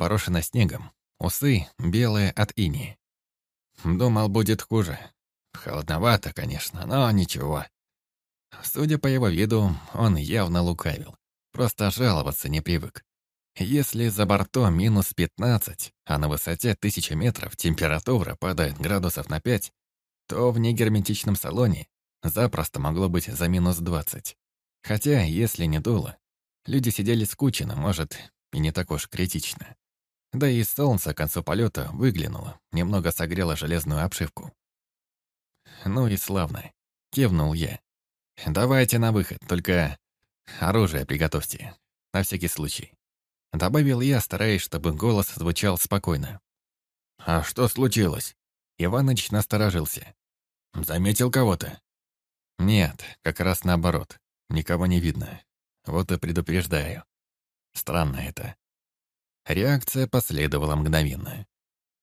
подпорошена снегом, усы белые от ини. Думал, будет хуже. Холодновато, конечно, но ничего. Судя по его виду, он явно лукавил. Просто жаловаться не привык. Если за бортом минус 15, а на высоте 1000 метров температура падает градусов на 5, то в негерметичном салоне запросто могло быть за минус 20. Хотя, если не дуло, люди сидели скучно, может, и не так уж критично. Да и солнце к концу полета выглянуло, немного согрело железную обшивку. «Ну и славно», — кивнул я. «Давайте на выход, только оружие приготовьте, на всякий случай». Добавил я, стараясь, чтобы голос звучал спокойно. «А что случилось?» Иваныч насторожился. «Заметил кого-то?» «Нет, как раз наоборот. Никого не видно. Вот и предупреждаю. Странно это. Реакция последовала мгновенно.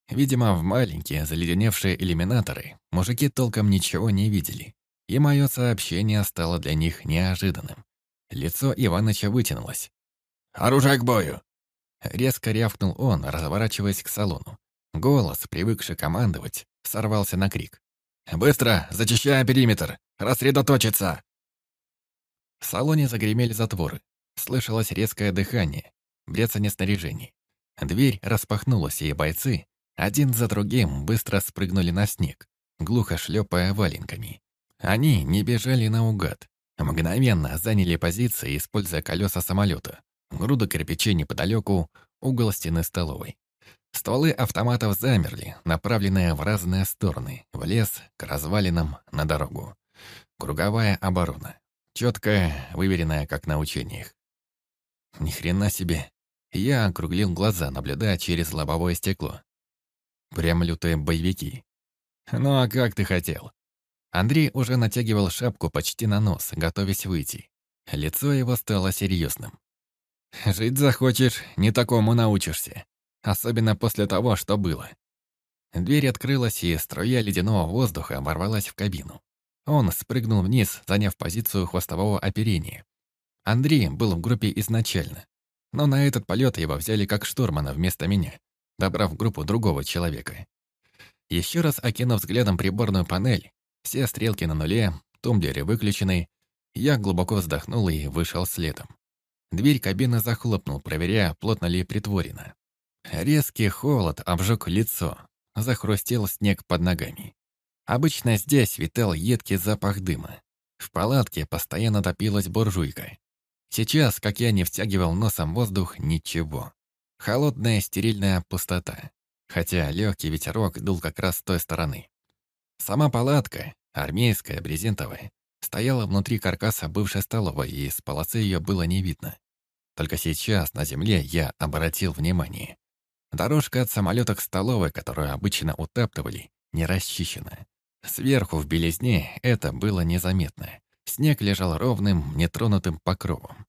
Видимо, в маленькие заледеневшие иллюминаторы мужики толком ничего не видели, и мое сообщение стало для них неожиданным. Лицо Иваныча вытянулось. «Оружие к бою!» Резко рявкнул он, разворачиваясь к салону. Голос, привыкший командовать, сорвался на крик. «Быстро! Зачищаем периметр! Рассредоточиться!» В салоне загремели затворы. Слышалось резкое дыхание, брецание снаряжений. Дверь распахнулась, и бойцы один за другим быстро спрыгнули на снег, глухо шлепая валенками. Они не бежали наугад. Мгновенно заняли позиции, используя колеса самолета. Груда кирпичей неподалеку, угол стены столовой. Стволы автоматов замерли, направленные в разные стороны, в лес, к развалинам, на дорогу. Круговая оборона. Четкая, выверенная, как на учениях. Ни хрена себе. Я округлил глаза, наблюдая через лобовое стекло. Прям лютые боевики. Ну а как ты хотел? Андрей уже натягивал шапку почти на нос, готовясь выйти. Лицо его стало серьезным. «Жить захочешь, не такому научишься. Особенно после того, что было». Дверь открылась, и струя ледяного воздуха ворвалась в кабину. Он спрыгнул вниз, заняв позицию хвостового оперения. Андрей был в группе изначально, но на этот полет его взяли как штурмана вместо меня, добрав группу другого человека. Еще раз окинув взглядом приборную панель, все стрелки на нуле, тумблеры выключены, я глубоко вздохнул и вышел следом. Дверь кабины захлопнул, проверяя, плотно ли притворено. Резкий холод обжег лицо, захрустел снег под ногами. Обычно здесь витал едкий запах дыма. В палатке постоянно топилась буржуйка. Сейчас, как я не втягивал носом воздух, ничего. Холодная стерильная пустота. Хотя легкий ветерок дул как раз с той стороны. Сама палатка, армейская, брезентовая, стояла внутри каркаса бывшей столовой, и с полосы ее было не видно. Только сейчас на земле я обратил внимание. Дорожка от самолета к столовой, которую обычно утаптывали, не расчищена. Сверху в белизне это было незаметно. Снег лежал ровным, нетронутым покровом.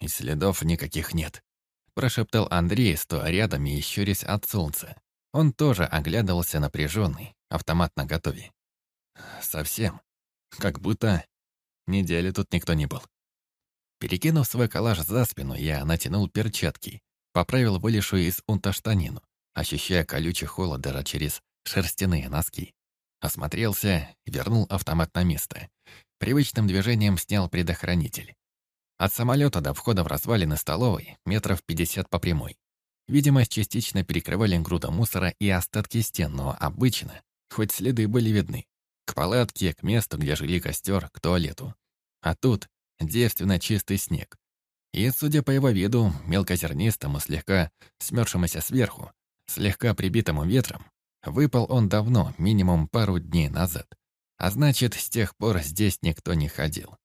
«И следов никаких нет», — прошептал Андрей, стоя рядом и щурясь от солнца. Он тоже оглядывался напряженный, автомат наготове. «Совсем. Как будто недели тут никто не был». Перекинув свой калаш за спину, я натянул перчатки, поправил вылезшую из унта штанину, ощущая колючий холод даже через шерстяные носки. Осмотрелся, вернул автомат на место. Привычным движением снял предохранитель. От самолета до входа в развалины столовой метров 50 по прямой. Видимость частично перекрывали груда мусора и остатки стен, но обычно, хоть следы были видны. К палатке, к месту, где жили костер, к туалету. А тут девственно чистый снег. И, судя по его виду, мелкозернистому, слегка смёрзшемуся сверху, слегка прибитому ветром, Выпал он давно, минимум пару дней назад. А значит, с тех пор здесь никто не ходил.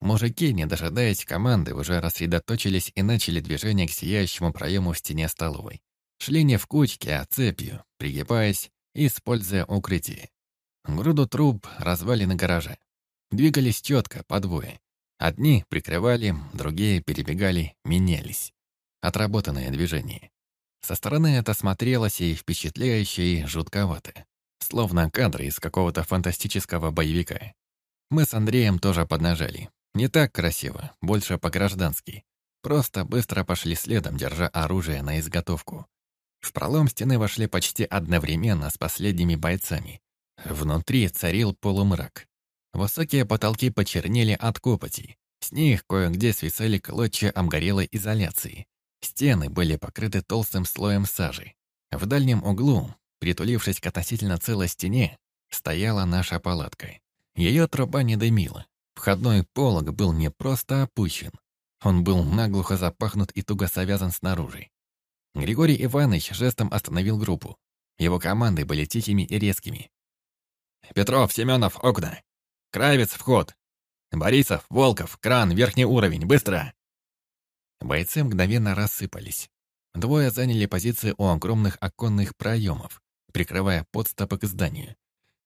Мужики, не дожидаясь команды, уже рассредоточились и начали движение к сияющему проему в стене столовой. Шли не в кучке, а цепью, пригибаясь используя укрытие. Груду труб развалины гаража. Двигались четко, по двое. Одни прикрывали, другие перебегали, менялись. Отработанное движение. Со стороны это смотрелось и впечатляюще, и жутковато. Словно кадры из какого-то фантастического боевика. Мы с Андреем тоже поднажали. Не так красиво, больше по-граждански. просто быстро пошли следом, держа оружие на изготовку. В пролом стены вошли почти одновременно с последними бойцами. Внутри царил полумрак. Высокие потолки почернели от копоти. С них кое-где свисали клочья обгорелой изоляции. Стены были покрыты толстым слоем сажи. В дальнем углу, притулившись к относительно целой стене, стояла наша палатка. Ее труба не дымила. Входной полог был не просто опущен. Он был наглухо запахнут и туго совязан снаружи. Григорий Иванович жестом остановил группу. Его команды были тихими и резкими. «Петров, Семенов, окна! Кравец, вход! Борисов, Волков, кран, верхний уровень, быстро!» Бойцы мгновенно рассыпались. Двое заняли позиции у огромных оконных проемов, прикрывая подступы к зданию.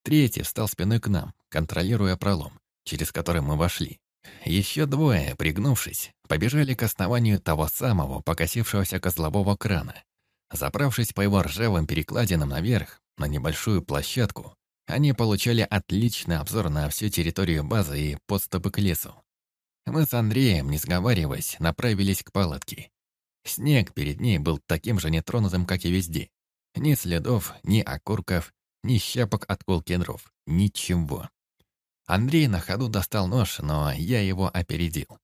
Третий встал спиной к нам, контролируя пролом, через который мы вошли. Еще двое, пригнувшись, побежали к основанию того самого покосившегося козлового крана. Заправшись по его ржавым перекладинам наверх, на небольшую площадку, они получали отличный обзор на всю территорию базы и подступы к лесу. Мы с Андреем, не сговариваясь, направились к палатке. Снег перед ней был таким же нетронутым, как и везде. Ни следов, ни окурков, ни щепок от кол кедров. Ничего. Андрей на ходу достал нож, но я его опередил.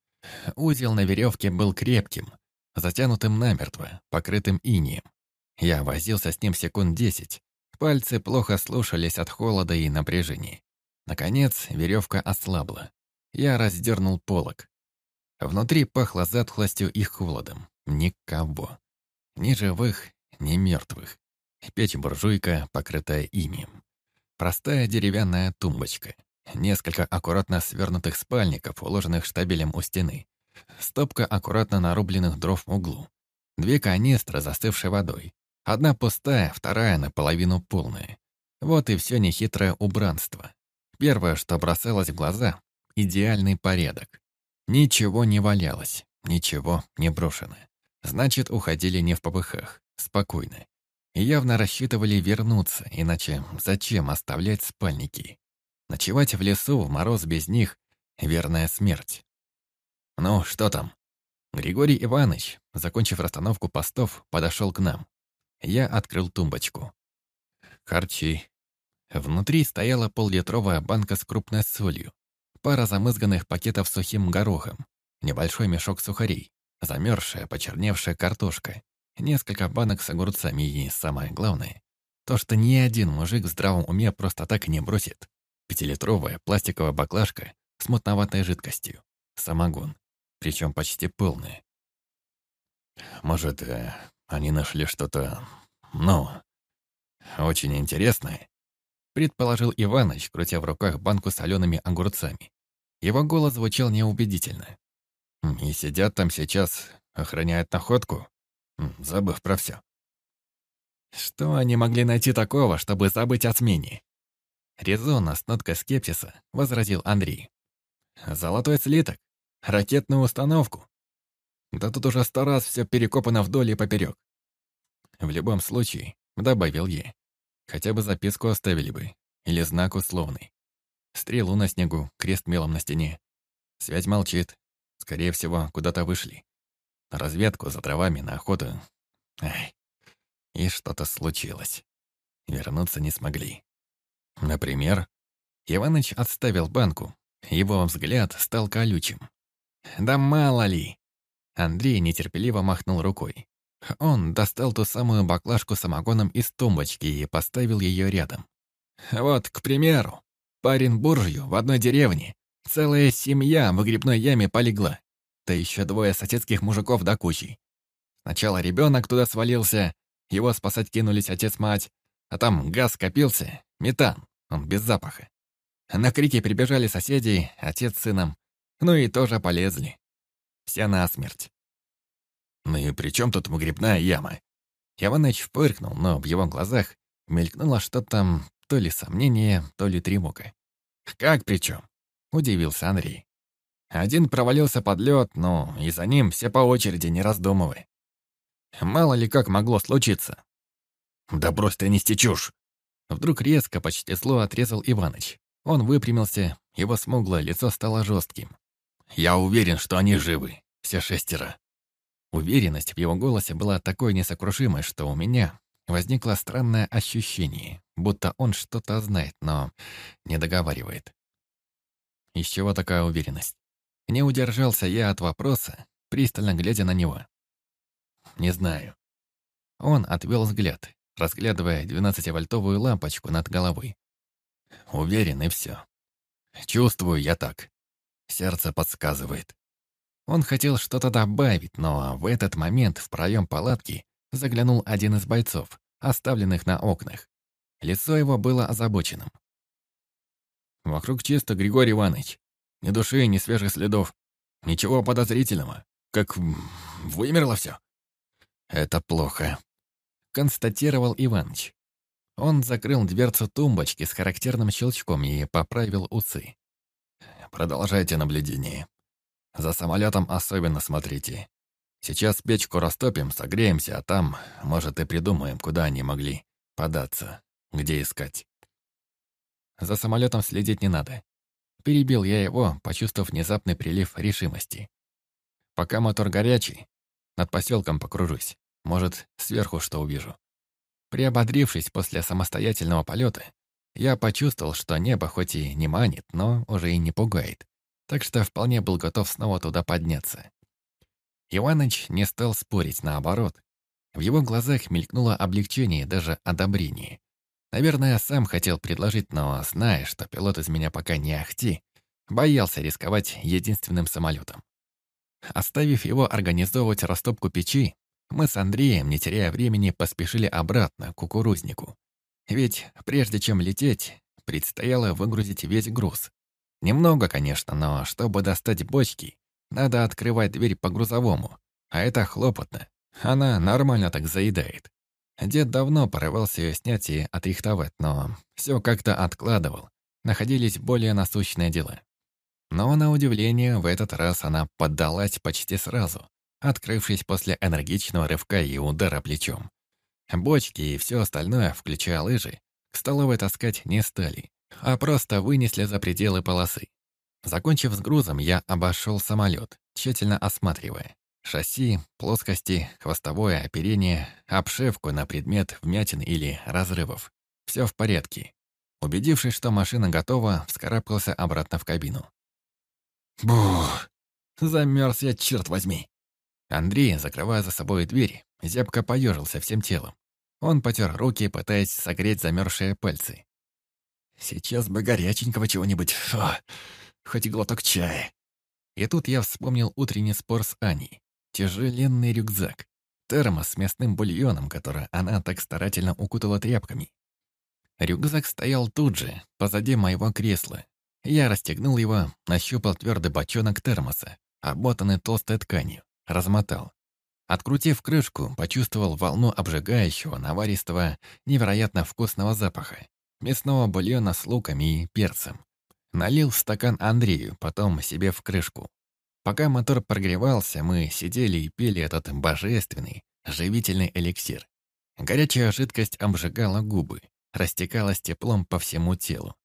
Узел на веревке был крепким, затянутым намертво, покрытым инием. Я возился с ним секунд десять. Пальцы плохо слушались от холода и напряжения. Наконец, веревка ослабла. Я раздернул полог. Внутри пахло затхлостью и холодом. Никого. Ни живых, ни мертвых. Печь-буржуйка, покрытая инием. Простая деревянная тумбочка. Несколько аккуратно свернутых спальников, уложенных штабелем у стены. Стопка аккуратно нарубленных дров в углу. Две канистры, застывшей водой. Одна пустая, вторая наполовину полная. Вот и все нехитрое убранство. Первое, что бросалось в глаза — идеальный порядок. Ничего не валялось, ничего не брошено. Значит, уходили не в попыхах, спокойно. И явно рассчитывали вернуться, иначе зачем оставлять спальники? Ночевать в лесу в мороз без них — верная смерть. «Ну, что там?» Григорий Иванович, закончив расстановку постов, подошел к нам. Я открыл тумбочку. Харчи. Внутри стояла поллитровая банка с крупной солью, пара замызганных пакетов с сухим горохом, небольшой мешок сухарей, замерзшая, почерневшая картошка, несколько банок с огурцами и, самое главное, то, что ни один мужик в здравом уме просто так не бросит. Пятилитровая пластиковая баклажка с мутноватой жидкостью. Самогон. Причем почти полный. Может, э, они нашли что-то, ну, очень интересное? Предположил Иваныч, крутя в руках банку с солеными огурцами. Его голос звучал неубедительно. И сидят там сейчас, охраняют находку, забыв про все. Что они могли найти такого, чтобы забыть о смене? Резонно, с ноткой скепсиса, возразил Андрей. «Золотой слиток? Ракетную установку? Да тут уже сто раз все перекопано вдоль и поперек. В любом случае, добавил ей, хотя бы записку оставили бы, или знак условный. Стрелу на снегу, крест мелом на стене. Связь молчит. Скорее всего, куда-то вышли. На разведку, за травами, на охоту. Ай. И что-то случилось. Вернуться не смогли. Например, Иваныч отставил банку. Его взгляд стал колючим. «Да мало ли!» Андрей нетерпеливо махнул рукой. Он достал ту самую баклажку самогоном из тумбочки и поставил ее рядом. «Вот, к примеру, парень буржью в одной деревне. Целая семья в грибной яме полегла. Да еще двое соседских мужиков до кучи. Сначала ребенок туда свалился, его спасать кинулись отец-мать, а там газ скопился, метан, он без запаха. На крики прибежали соседи, отец с сыном. Ну и тоже полезли. Все насмерть. Ну и при чем тут выгребная яма? Иваныч фыркнул, но в его глазах мелькнуло что-то, то ли сомнение, то ли тревога. «Как при чем? удивился Андрей. Один провалился под лед, но и за ним все по очереди, не раздумывая. Мало ли как могло случиться. «Да брось ты нести чушь!» Вдруг резко, почти зло отрезал Иваныч. Он выпрямился, его смуглое лицо стало жестким. «Я уверен, что они живы, все шестеро. Уверенность в его голосе была такой несокрушимой, что у меня возникло странное ощущение, будто он что-то знает, но не договаривает. Из чего такая уверенность? Не удержался я от вопроса, пристально глядя на него. Не знаю. Он отвел взгляд, разглядывая 12-вольтовую лампочку над головой. Уверен, и все. Чувствую я так. Сердце подсказывает. Он хотел что-то добавить, но в этот момент в проем палатки заглянул один из бойцов, оставленных на окнах. Лицо его было озабоченным. «Вокруг чисто, Григорий Иванович. Ни души, ни свежих следов. Ничего подозрительного. Как вымерло все». «Это плохо», — констатировал Иваныч. Он закрыл дверцу тумбочки с характерным щелчком и поправил усы. «Продолжайте наблюдение. За самолетом особенно смотрите. Сейчас печку растопим, согреемся, а там, может, и придумаем, куда они могли податься, где искать. За самолетом следить не надо. Перебил я его, почувствовав внезапный прилив решимости. Пока мотор горячий, над поселком покружусь. Может, сверху что увижу. Приободрившись после самостоятельного полета, я почувствовал, что небо хоть и не манит, но уже и не пугает. Так что вполне был готов снова туда подняться. Иваныч не стал спорить, наоборот. В его глазах мелькнуло облегчение даже одобрение. Наверное, сам хотел предложить, но, зная, что пилот из меня пока не ахти, боялся рисковать единственным самолетом. Оставив его организовывать растопку печи, мы с Андреем, не теряя времени, поспешили обратно к кукурузнику. Ведь прежде чем лететь, предстояло выгрузить весь груз. Немного, конечно, но чтобы достать бочки, надо открывать дверь по грузовому, а это хлопотно. Она нормально так заедает. Дед давно порывался ее снять и отрихтовать, но все как-то откладывал. Находились более насущные дела. Но, на удивление, в этот раз она поддалась почти сразу, открывшись после энергичного рывка и удара плечом. Бочки и все остальное, включая лыжи, к столовой таскать не стали, а просто вынесли за пределы полосы. Закончив с грузом, я обошел самолет, тщательно осматривая. Шасси, плоскости, хвостовое оперение, обшивку на предмет вмятин или разрывов. Все в порядке. Убедившись, что машина готова, вскарабкался обратно в кабину. Бух! Замерз я, черт возьми! Андрей, закрывая за собой дверь, зябко поежился всем телом. Он потер руки, пытаясь согреть замерзшие пальцы. «Сейчас бы горяченького чего-нибудь, хоть глоток чая». И тут я вспомнил утренний спор с Аней. Тяжеленный рюкзак. Термос с мясным бульоном, который она так старательно укутала тряпками. Рюкзак стоял тут же, позади моего кресла. Я расстегнул его, нащупал твердый бочонок термоса, обмотанный толстой тканью, размотал. Открутив крышку, почувствовал волну обжигающего, наваристого, невероятно вкусного запаха. Мясного бульона с луками и перцем. Налил стакан Андрею, потом себе в крышку. Пока мотор прогревался, мы сидели и пили этот божественный, живительный эликсир. Горячая жидкость обжигала губы, растекалась теплом по всему телу.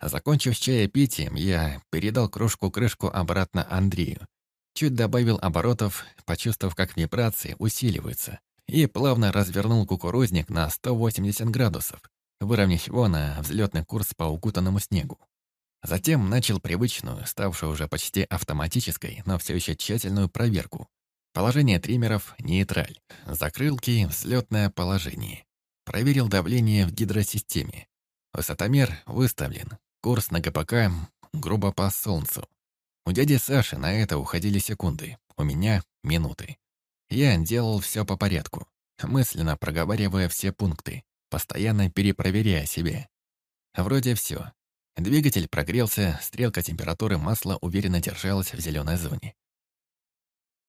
Закончив чаепитием, я передал кружку-крышку обратно Андрею. Чуть добавил оборотов, почувствовав, как вибрации усиливаются, и плавно развернул кукурузник на 180 градусов, выровняв его на взлетный курс по укутанному снегу. Затем начал привычную, ставшую уже почти автоматической, но все еще тщательную проверку. Положение триммеров – нейтраль. Закрылки – взлетное положение. Проверил давление в гидросистеме. Высотомер выставлен. Курс на ГПК грубо по солнцу. У дяди Саши на это уходили секунды, у меня — минуты. Я делал все по порядку, мысленно проговаривая все пункты, постоянно перепроверяя себе. Вроде все, Двигатель прогрелся, стрелка температуры масла уверенно держалась в зеленой зоне.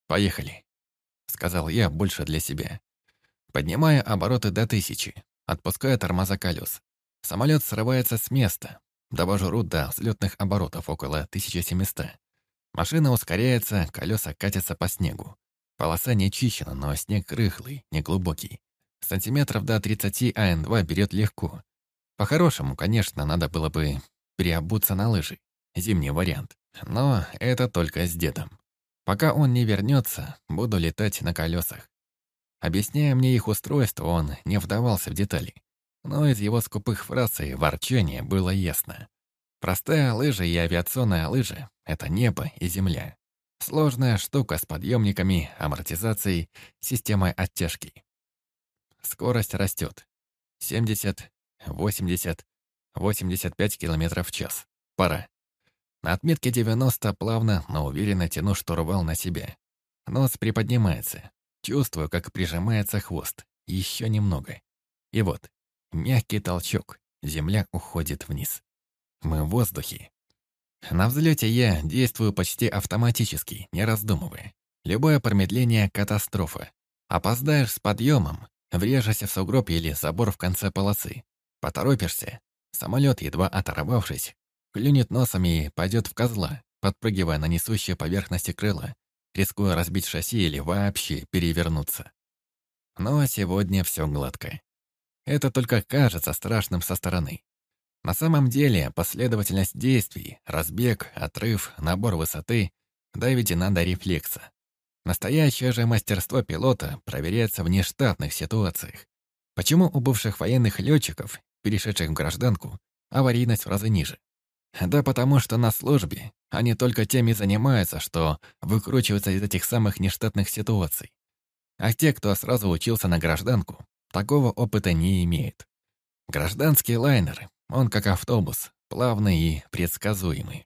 «Поехали», — сказал я больше для себя. Поднимая обороты до тысячи, отпуская тормоза колес. Самолет срывается с места. Довожу рут до взлетных оборотов около 1700. Машина ускоряется, колеса катятся по снегу. Полоса не чищена, но снег рыхлый, неглубокий. Сантиметров до 30 АН-2 берет легко. По-хорошему, конечно, надо было бы переобуться на лыжи. Зимний вариант. Но это только с дедом. Пока он не вернется, буду летать на колесах. Объясняя мне их устройство, он не вдавался в детали. Но из его скупых фраз и ворчания было ясно. Простая лыжа и авиационная лыжа — это небо и земля. Сложная штука с подъемниками, амортизацией, системой оттяжки. Скорость растет. 70, 80, 85 км в час. Пора. На отметке 90 плавно, но уверенно тяну штурвал на себя. Нос приподнимается. Чувствую, как прижимается хвост. Еще немного. И вот, мягкий толчок. Земля уходит вниз. Мы в воздухе. На взлете я действую почти автоматически, не раздумывая. Любое промедление — катастрофа. Опоздаешь с подъемом, врежешься в сугроб или забор в конце полосы. Поторопишься. Самолет, едва оторвавшись, клюнет носом и пойдет в козла, подпрыгивая на несущие поверхности крыла, рискуя разбить шасси или вообще перевернуться. Но сегодня все гладко. Это только кажется страшным со стороны. На самом деле последовательность действий, разбег, отрыв, набор высоты доведена до рефлекса. Настоящее же мастерство пилота проверяется в нештатных ситуациях. Почему у бывших военных летчиков, перешедших в гражданку, аварийность в разы ниже? Да потому что на службе они только теми занимаются, что выкручиваются из этих самых нештатных ситуаций. А те, кто сразу учился на гражданку, такого опыта не имеет. Гражданский лайнер он как автобус, плавный и предсказуемый.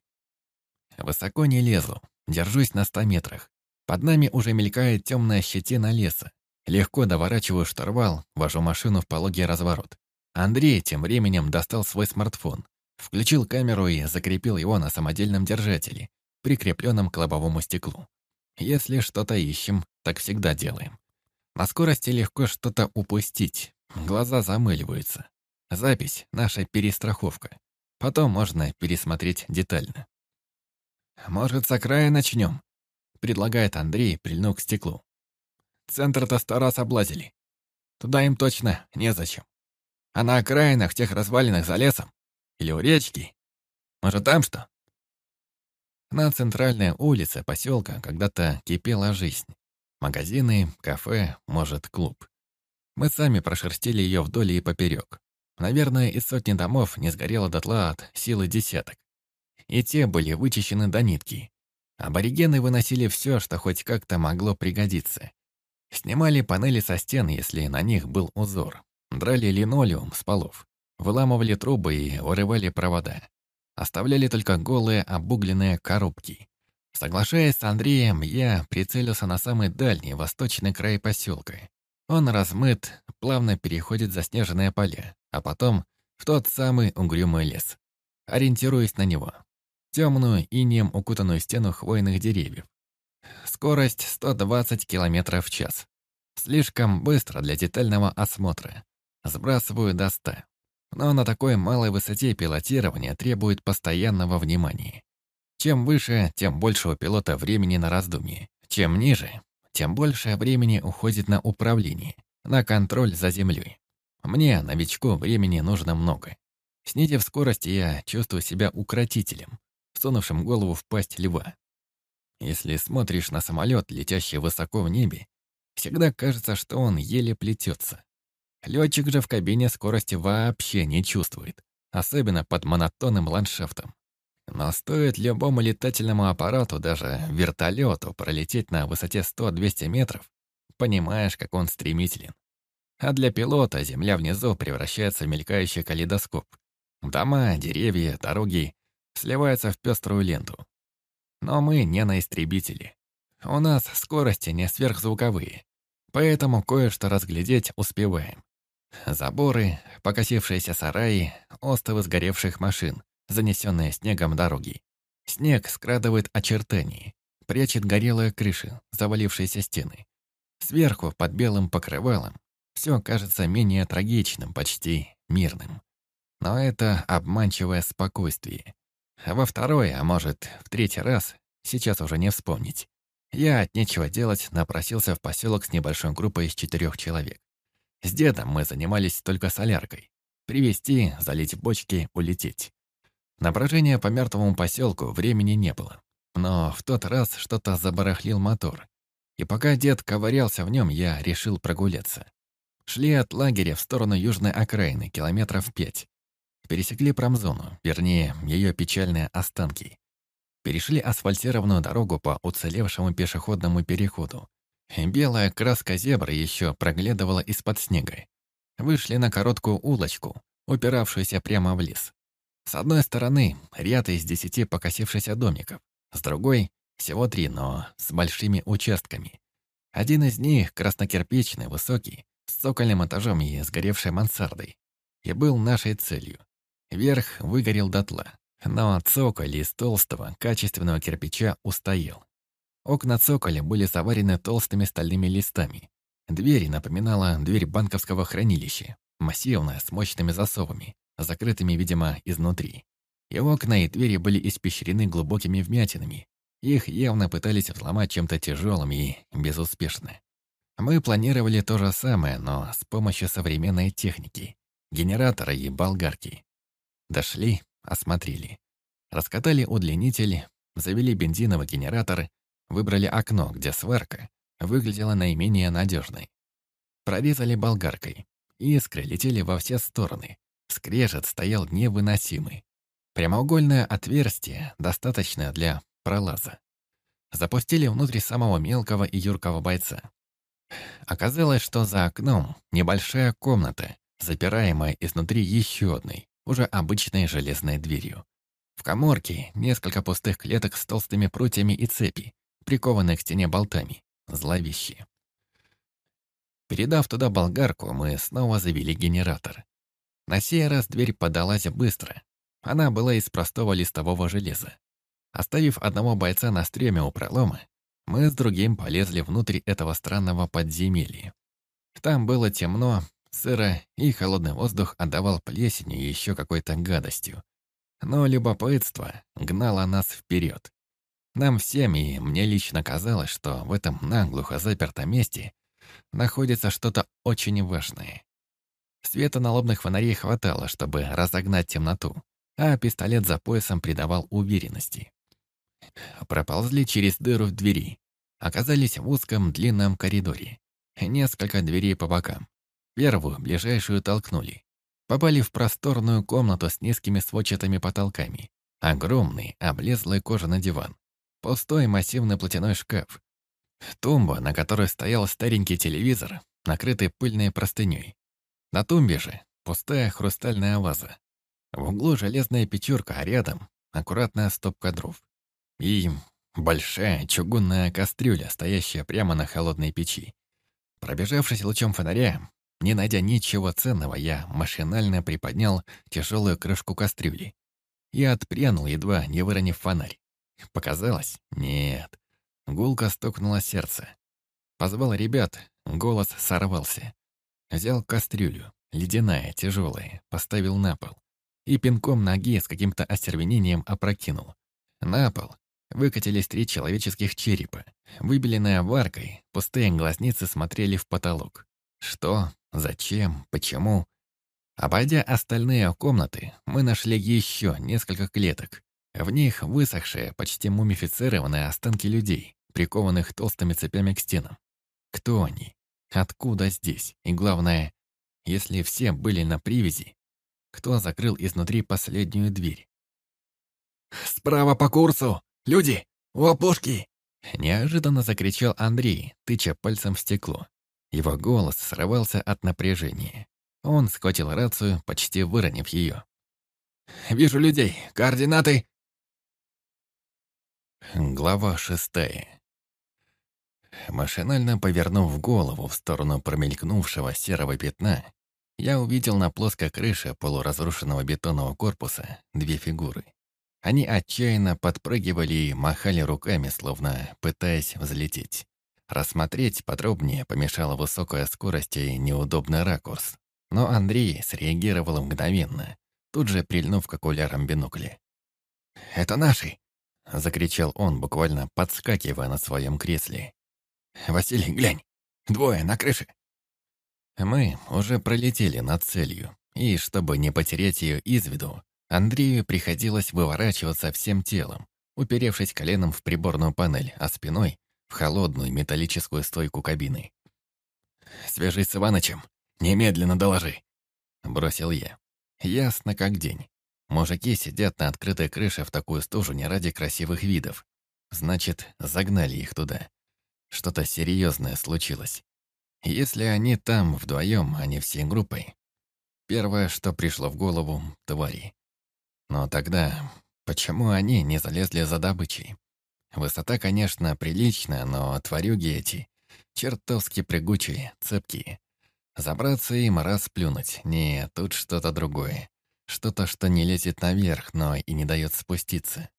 Высоко не лезу, держусь на ста метрах. Под нами уже мелькает темная щетина леса. Легко доворачиваю штурвал, вожу машину в пологий разворот. Андрей тем временем достал свой смартфон, включил камеру и закрепил его на самодельном держателе, прикрепленном к лобовому стеклу. Если что-то ищем, так всегда делаем. На скорости легко что-то упустить, глаза замыливаются. Запись — наша перестраховка. Потом можно пересмотреть детально. «Может, с окрая начнем?» — предлагает Андрей, прильнув к стеклу. «Центр-то сто раз облазили. Туда им точно незачем. А на окраинах, тех развалинах за лесом? Или у речки? Может, там что?» На центральной улице поселка когда-то кипела жизнь. Магазины, кафе, может, клуб. Мы сами прошерстили ее вдоль и поперек. Наверное, из сотни домов не сгорело дотла от силы десяток. И те были вычищены до нитки. Аборигены выносили все, что хоть как-то могло пригодиться. Снимали панели со стен, если на них был узор. Драли линолеум с полов. Выламывали трубы и вырывали провода. Оставляли только голые обугленные коробки. Соглашаясь с Андреем, я прицелился на самый дальний, восточный край поселка. Он размыт, плавно переходит заснеженные поля а потом в тот самый угрюмый лес. Ориентируясь на него. Темную, инеем укутанную стену хвойных деревьев. Скорость 120 км в час. Слишком быстро для детального осмотра. Сбрасываю до 100. Но на такой малой высоте пилотирование требует постоянного внимания. Чем выше, тем больше у пилота времени на раздумье. Чем ниже, тем больше времени уходит на управление, на контроль за землей. Мне, новичку, времени нужно много. Снизив скорость, я чувствую себя укротителем, сунувшим голову в пасть льва. Если смотришь на самолет, летящий высоко в небе, всегда кажется, что он еле плетется. Летчик же в кабине скорости вообще не чувствует, особенно под монотонным ландшафтом. Но стоит любому летательному аппарату, даже вертолету, пролететь на высоте 100-200 метров, понимаешь, как он стремителен. А для пилота земля внизу превращается в мелькающий калейдоскоп. Дома, деревья, дороги сливаются в пеструю ленту. Но мы не на истребители. У нас скорости не сверхзвуковые, поэтому кое-что разглядеть успеваем. Заборы, покосившиеся сараи, остовы сгоревших машин, занесенные снегом дороги. Снег скрадывает очертания, прячет горелые крыши, завалившиеся стены. Сверху, под белым покрывалом, все кажется менее трагичным, почти мирным. Но это обманчивое спокойствие. Во второй, а может, в третий раз, сейчас уже не вспомнить. Я от нечего делать напросился в поселок с небольшой группой из четырех человек. С дедом мы занимались только соляркой. Привезти, залить бочки, улететь. На брожение по мертвому поселку времени не было. но в тот раз что-то забарахлил мотор. И пока дед ковырялся в нем, я решил прогуляться. Шли от лагеря в сторону южной окраины, километров пять. Пересекли промзону, вернее, ее печальные останки. Перешли асфальтированную дорогу по уцелевшему пешеходному переходу. Белая краска зебры еще проглядывала из-под снега. Вышли на короткую улочку, упиравшуюся прямо в лес. С одной стороны ряд из десяти покосившихся домиков, с другой — всего три, но с большими участками. Один из них, краснокирпичный, высокий, с цокольным этажом и сгоревшей мансардой, и был нашей целью. Верх выгорел дотла, но цоколь из толстого, качественного кирпича устоял. Окна цоколя были заварены толстыми стальными листами. Дверь напоминала дверь банковского хранилища, массивная, с мощными засовами, закрытыми, видимо, изнутри. И окна и двери были испещрены глубокими вмятинами. Их явно пытались взломать чем-то тяжелым и безуспешно. Мы планировали то же самое, но с помощью современной техники, генератора и болгарки. Дошли, осмотрели. Раскатали удлинитель, завели бензиновый генератор, выбрали окно, где сварка выглядела наименее надежной. Прорезали болгаркой. Искры летели во все стороны. Скрежет стоял невыносимый. Прямоугольное отверстие, достаточное для пролаза. Запустили внутрь самого мелкого и юркого бойца. Оказалось, что за окном небольшая комната, запираемая изнутри еще одной, уже обычной железной дверью. В коморке несколько пустых клеток с толстыми прутьями и цепи, прикованные к стене болтами. Зловещие. Передав туда болгарку, мы снова завели генератор. На сей раз дверь подалась быстро. Она была из простого листового железа. Оставив одного бойца на стреме у пролома, мы с другим полезли внутрь этого странного подземелья. Там было темно, сыро, и холодный воздух отдавал плесенью и еще какой-то гадостью. Но любопытство гнало нас вперед. Нам всем, и мне лично казалось, что в этом наглухо запертом месте находится что-то очень важное. Света налобных фонарей хватало, чтобы разогнать темноту, а пистолет за поясом придавал уверенности. Проползли через дыру в двери. Оказались в узком длинном коридоре. Несколько дверей по бокам. Первую, ближайшую, толкнули. Попали в просторную комнату с низкими сводчатыми потолками. Огромный, облезлый кожаный диван. Пустой массивный платяной шкаф. Тумба, на которой стоял старенький телевизор, накрытый пыльной простыней. На тумбе же пустая хрустальная ваза. В углу железная печурка, а рядом аккуратная стопка дров. И большая чугунная кастрюля, стоящая прямо на холодной печи. Пробежавшись лучом фонаря, не найдя ничего ценного, я машинально приподнял тяжелую крышку кастрюли и отпрянул, едва не выронив фонарь. Показалось? Нет. Гулко стукнуло сердце. Позвал ребят, голос сорвался. Взял кастрюлю, ледяная, тяжелая, поставил на пол. И пинком ноги с каким-то остервенением опрокинул. На пол выкатились три человеческих черепа. Выбеленная варкой, пустые глазницы смотрели в потолок. Что, зачем, почему? Обойдя остальные комнаты, мы нашли еще несколько клеток. В них высохшие, почти мумифицированные останки людей, прикованных толстыми цепями к стенам. Кто они? Откуда здесь? И главное, если все были на привязи, кто закрыл изнутри последнюю дверь? «Справа по курсу! Люди! У опушки!» Неожиданно закричал Андрей, тыча пальцем в стекло. Его голос срывался от напряжения. Он схватил рацию, почти выронив ее. «Вижу людей. Координаты...» Глава шестая. Машинально повернув голову в сторону промелькнувшего серого пятна, я увидел на плоской крыше полуразрушенного бетонного корпуса две фигуры. Они отчаянно подпрыгивали и махали руками, словно пытаясь взлететь. Рассмотреть подробнее помешала высокая скорость и неудобный ракурс. Но Андрей среагировал мгновенно, тут же прильнув к окулярам бинокля. «Это наши!» — закричал он, буквально подскакивая на своем кресле. «Василий, глянь! Двое на крыше!» Мы уже пролетели над целью, и, чтобы не потерять ее из виду, Андрею приходилось выворачиваться всем телом, уперевшись коленом в приборную панель, а спиной — в холодную металлическую стойку кабины. «Свяжись с Иванычем, немедленно доложи!» — бросил я. Ясно как день. Мужики сидят на открытой крыше в такую стужу не ради красивых видов. Значит, загнали их туда. Что-то серьезное случилось. Если они там вдвоем, а не всей группой. Первое, что пришло в голову — твари. Но тогда почему они не залезли за добычей? Высота, конечно, приличная, но тварюги эти чертовски прыгучие, цепкие. Забраться им раз плюнуть. Нет, тут что-то другое. Что-то, что не лезет наверх, но и не дает спуститься.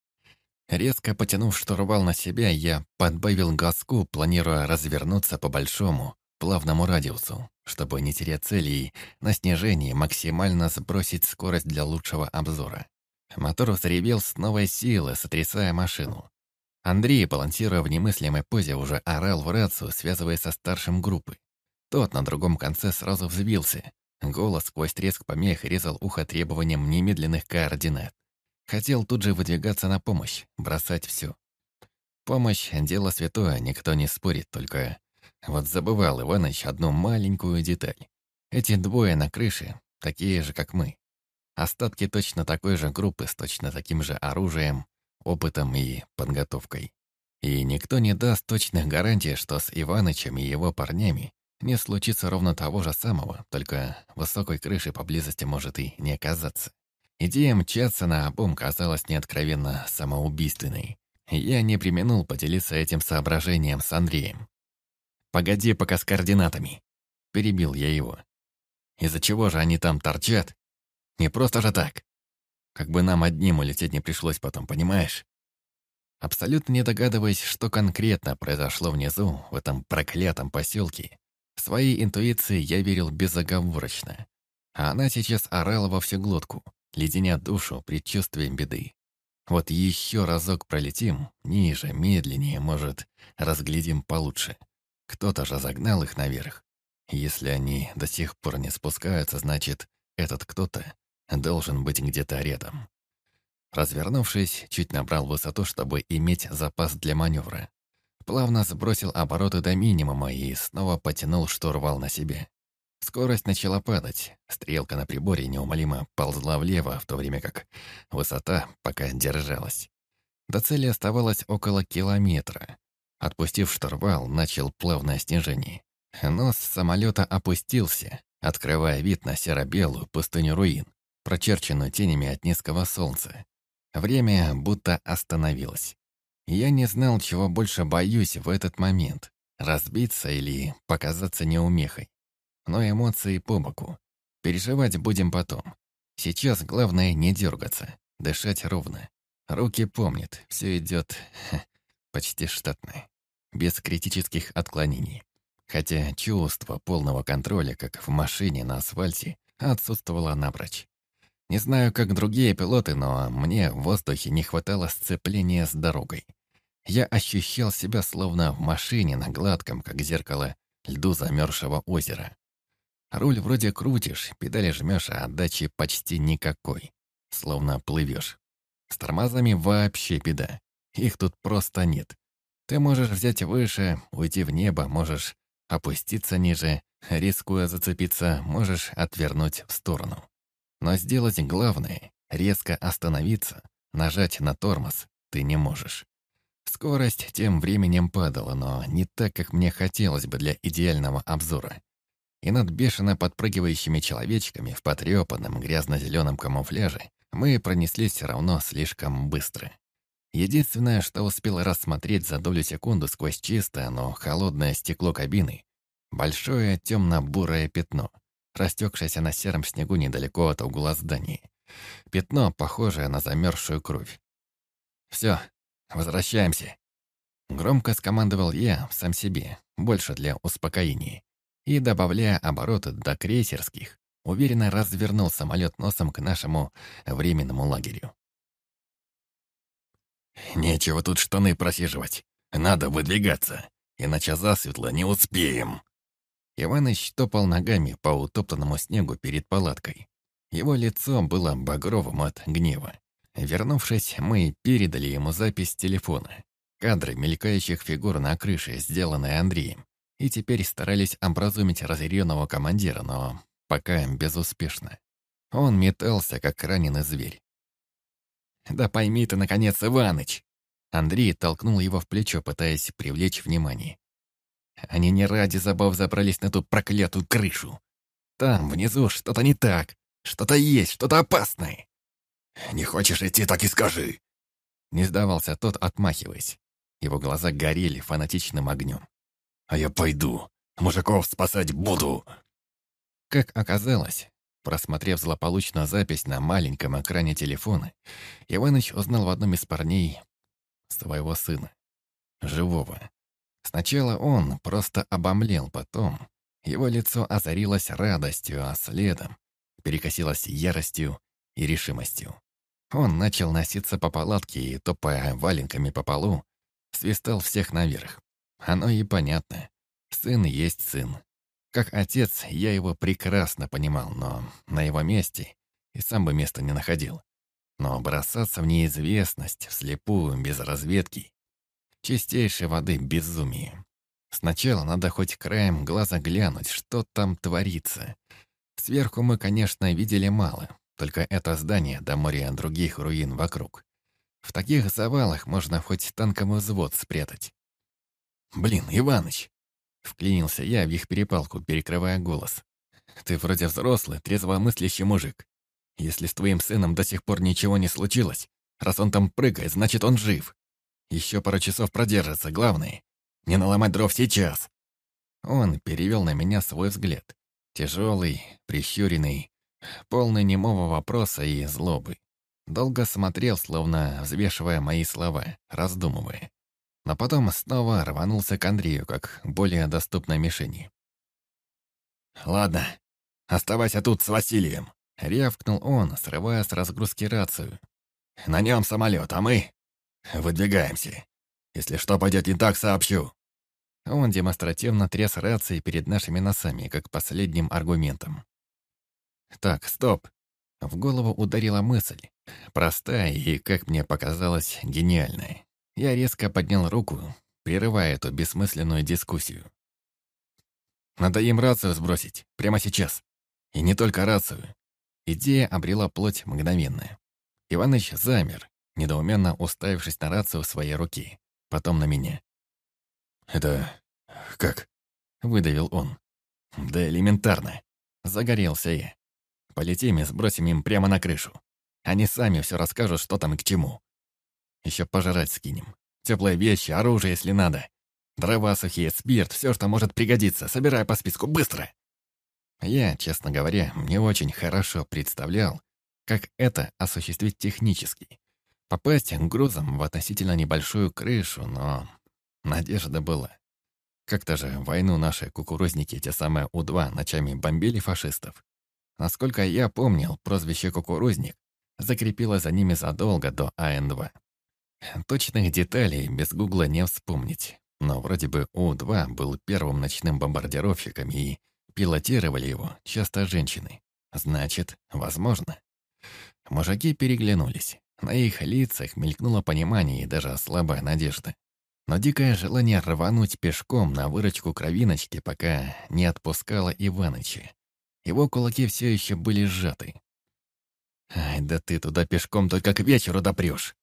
Резко потянув штурвал на себя, я подбавил газку, планируя развернуться по большому, плавному радиусу, чтобы не терять цели и на снижении максимально сбросить скорость для лучшего обзора. Мотор взревел с новой силы, сотрясая машину. Андрей, балансируя в немыслимой позе, уже орал в рацию, связываясь со старшим группы. Тот на другом конце сразу взвился. Голос сквозь треск помех резал ухо требованием немедленных координат. Хотел тут же выдвигаться на помощь, бросать все. Помощь — дело святое, никто не спорит, только... Вот забывал Иваныч одну маленькую деталь. Эти двое на крыше, такие же, как мы. Остатки точно такой же группы с точно таким же оружием, опытом и подготовкой. И никто не даст точных гарантий, что с Иванычем и его парнями не случится ровно того же самого, только высокой крыши поблизости может и не оказаться. Идея мчаться на обум казалась неоткровенно самоубийственной. Я не применул поделиться этим соображением с Андреем. «Погоди пока с координатами», — перебил я его. «Из-за чего же они там торчат? Не просто же так. Как бы нам одним улететь не пришлось потом, понимаешь?» Абсолютно не догадываясь, что конкретно произошло внизу, в этом проклятом поселке, Своей интуиции я верил безоговорочно. А она сейчас орала во всю глотку, леденя душу предчувствием беды. Вот еще разок пролетим, ниже, медленнее, может, разглядим получше. Кто-то же загнал их наверх. Если они до сих пор не спускаются, значит, этот кто-то должен быть где-то рядом. Развернувшись, чуть набрал высоту, чтобы иметь запас для маневра. Плавно сбросил обороты до минимума и снова потянул штурвал на себе. Скорость начала падать. Стрелка на приборе неумолимо ползла влево, в то время как высота пока держалась. До цели оставалось около километра. Отпустив штурвал, начал плавное снижение. Нос самолета опустился, открывая вид на серо-белую пустыню руин, прочерченную тенями от низкого солнца. Время будто остановилось. Я не знал, чего больше боюсь в этот момент — разбиться или показаться неумехой. Но эмоции по боку. Переживать будем потом. Сейчас главное не дергаться, дышать ровно. Руки помнят, все идет почти штатно, без критических отклонений. Хотя чувство полного контроля, как в машине на асфальте, отсутствовало напрочь. Не знаю, как другие пилоты, но мне в воздухе не хватало сцепления с дорогой. Я ощущал себя словно в машине на гладком, как зеркало, льду замерзшего озера. Руль вроде крутишь, педали жмешь, а отдачи почти никакой. Словно плывешь. С тормозами вообще беда. Их тут просто нет. Ты можешь взять выше, уйти в небо, можешь опуститься ниже, рискуя зацепиться, можешь отвернуть в сторону. Но сделать главное — резко остановиться, нажать на тормоз — ты не можешь. Скорость тем временем падала, но не так, как мне хотелось бы для идеального обзора. И над бешено подпрыгивающими человечками в потрепанном грязно-зеленом камуфляже мы пронеслись все равно слишком быстро. Единственное, что успел рассмотреть за долю секунды сквозь чистое, но холодное стекло кабины — большое темно-бурое пятно, растекшееся на сером снегу недалеко от угла здания. Пятно, похожее на замерзшую кровь. Все, Возвращаемся!» Громко скомандовал я сам себе, больше для успокоения. И, добавляя обороты до крейсерских, уверенно развернул самолет носом к нашему временному лагерю. «Нечего тут штаны просиживать. Надо выдвигаться, иначе засветло не успеем». Иваныч топал ногами по утоптанному снегу перед палаткой. Его лицо было багровым от гнева. Вернувшись, мы передали ему запись телефона. Кадры мелькающих фигур на крыше, сделанные Андреем. И теперь старались образумить разъяренного командира, но пока безуспешно. Он метался, как раненый зверь. «Да пойми ты, наконец, Иваныч!» Андрей толкнул его в плечо, пытаясь привлечь внимание. Они не ради забав забрались на ту проклятую крышу. Там, внизу, что-то не так. Что-то есть, что-то опасное. «Не хочешь идти, так и скажи!» Не сдавался тот, отмахиваясь. Его глаза горели фанатичным огнем. «А я пойду. Мужиков спасать буду!» Как оказалось, просмотрев злополучную запись на маленьком экране телефона, Иваныч узнал в одном из парней своего сына. Живого. Сначала он просто обомлел, потом его лицо озарилось радостью, а следом перекосилось яростью и решимостью. Он начал носиться по палатке и, топая валенками по полу, свистал всех наверх. Оно и понятно. Сын есть сын. Как отец, я его прекрасно понимал, но на его месте и сам бы места не находил. Но бросаться в неизвестность, вслепую, без разведки — чистейшей воды безумие. Сначала надо хоть краем глаза глянуть, что там творится. Сверху мы, конечно, видели мало, только это здание до моря других руин вокруг. В таких завалах можно хоть танковый взвод спрятать. «Блин, Иваныч!» Вклинился я в их перепалку, перекрывая голос. «Ты вроде взрослый, трезвомыслящий мужик. Если с твоим сыном до сих пор ничего не случилось, раз он там прыгает, значит он жив. Еще пару часов продержится, главное. Не наломать дров сейчас!» Он перевел на меня свой взгляд. Тяжелый, прищуренный, полный немого вопроса и злобы. Долго смотрел, словно взвешивая мои слова, раздумывая. Но потом снова рванулся к Андрею, как более доступной мишени. «Ладно, оставайся тут с Василием», — рявкнул он, срывая с разгрузки рацию. «На нем самолет, а мы выдвигаемся. Если что пойдет не так, сообщу». Он демонстративно тряс рацией перед нашими носами, как последним аргументом. «Так, стоп!» В голову ударила мысль. Простая и, как мне показалось, гениальная. Я резко поднял руку, прерывая эту бессмысленную дискуссию. «Надо им рацию сбросить, прямо сейчас. И не только рацию». Идея обрела плоть мгновенно. Иваныч замер, недоуменно уставившись на рацию в своей руки, потом на меня. «Это... как?» — выдавил он. «Да элементарно». Загорелся я. Полетим и сбросим им прямо на крышу. Они сами все расскажут, что там и к чему. Еще пожрать скинем. Теплые вещи, оружие, если надо. Дрова сухие, спирт, все, что может пригодиться. Собирай по списку, быстро!» Я, честно говоря, не очень хорошо представлял, как это осуществить технически. Попасть грузом в относительно небольшую крышу, но надежда была. Как-то же войну наши кукурузники, те самые У-2, ночами бомбили фашистов. Насколько я помнил, прозвище «Кукурузник» закрепило за ними задолго до АН-2. Точных деталей без гугла не вспомнить, но вроде бы У-2 был первым ночным бомбардировщиком, и пилотировали его часто женщины. Значит, возможно. Мужики переглянулись. На их лицах мелькнуло понимание и даже слабая надежда. Но дикое желание рвануть пешком на выручку кровиночки пока не отпускало Иваныча. Его кулаки все еще были сжаты. «Ай, да ты туда пешком только к вечеру допрешь!»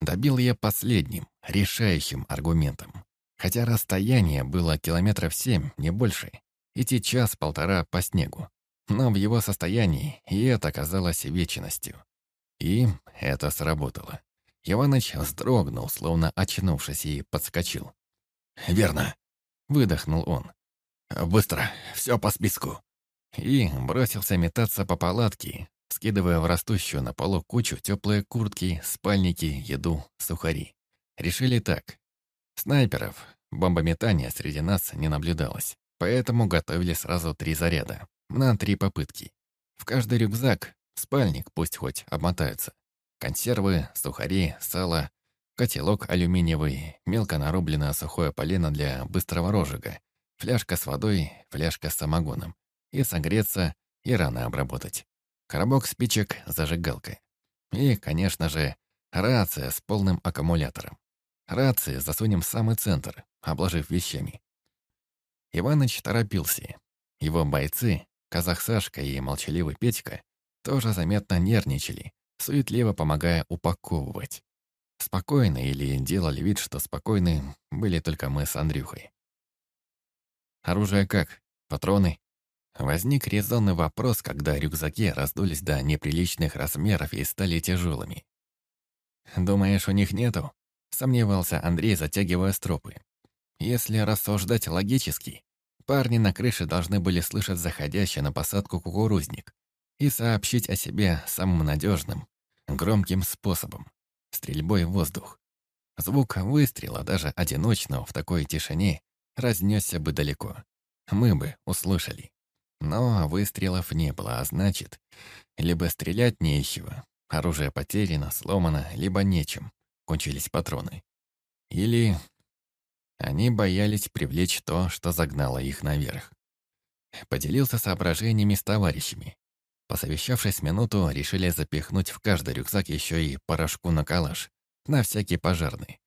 Добил я последним, решающим аргументом. Хотя расстояние было километров семь, не больше. Идти час-полтора по снегу. Но в его состоянии и это казалось вечностью. И это сработало. Иваныч вздрогнул, словно очнувшись, и подскочил. «Верно», — выдохнул он. «Быстро, все по списку». И бросился метаться по палатке, скидывая в растущую на полу кучу теплые куртки, спальники, еду, сухари. Решили так. Снайперов, бомбометания среди нас не наблюдалось, поэтому готовили сразу три заряда, на три попытки. В каждый рюкзак, спальник пусть хоть обмотаются. Консервы, сухари, сало, котелок алюминиевый, мелко нарубленное сухое полено для быстрого розжига, фляжка с водой, фляжка с самогоном. И согреться, и рано обработать. Коробок спичек, зажигалка. И, конечно же, рация с полным аккумулятором. Рации засунем в самый центр, обложив вещами. Иваныч торопился. Его бойцы, казах Сашка и молчаливый Петька, тоже заметно нервничали, суетливо помогая упаковывать. Спокойно или делали вид, что спокойны, были только мы с Андрюхой. «Оружие как? Патроны?» Возник резонный вопрос, когда рюкзаки раздулись до неприличных размеров и стали тяжелыми. «Думаешь, у них нету?» — сомневался Андрей, затягивая стропы. «Если рассуждать логически, парни на крыше должны были слышать заходящий на посадку кукурузник и сообщить о себе самым надежным, громким способом — стрельбой в воздух. Звук выстрела, даже одиночного в такой тишине, разнесся бы далеко. Мы бы услышали. Но выстрелов не было, а значит, либо стрелять нечего, оружие потеряно, сломано, либо нечем, кончились патроны. Или они боялись привлечь то, что загнало их наверх. Поделился соображениями с товарищами. Посовещавшись минуту, решили запихнуть в каждый рюкзак еще и порошку на калаш, на всякий пожарный.